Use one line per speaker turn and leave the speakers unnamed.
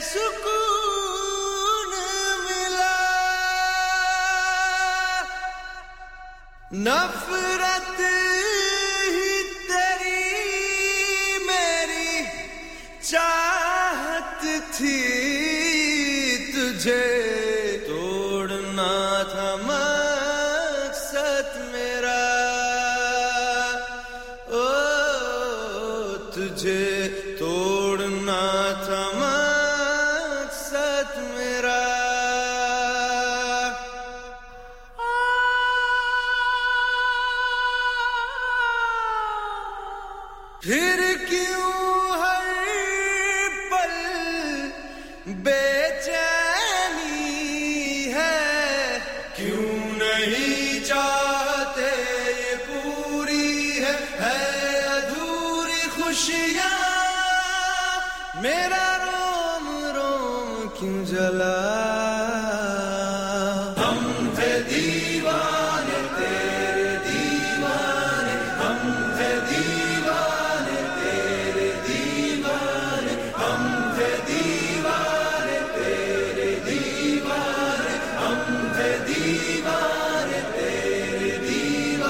سکون ملا۔ نفرت ہی تیری میری چاہت تھی تجھے۔ तुझे तोड़ना था मकसद मेरा। फिर क्यों हर पल बेचैनी है? क्यों नहीं खुशियाँ मेरा रोम रोम क्यों जला हम थे दीवाने तेरे दीवाने हम थे दीवाने तेरे दीवाने हम थे दीवाने तेरे दीवाने हम थे दीवाने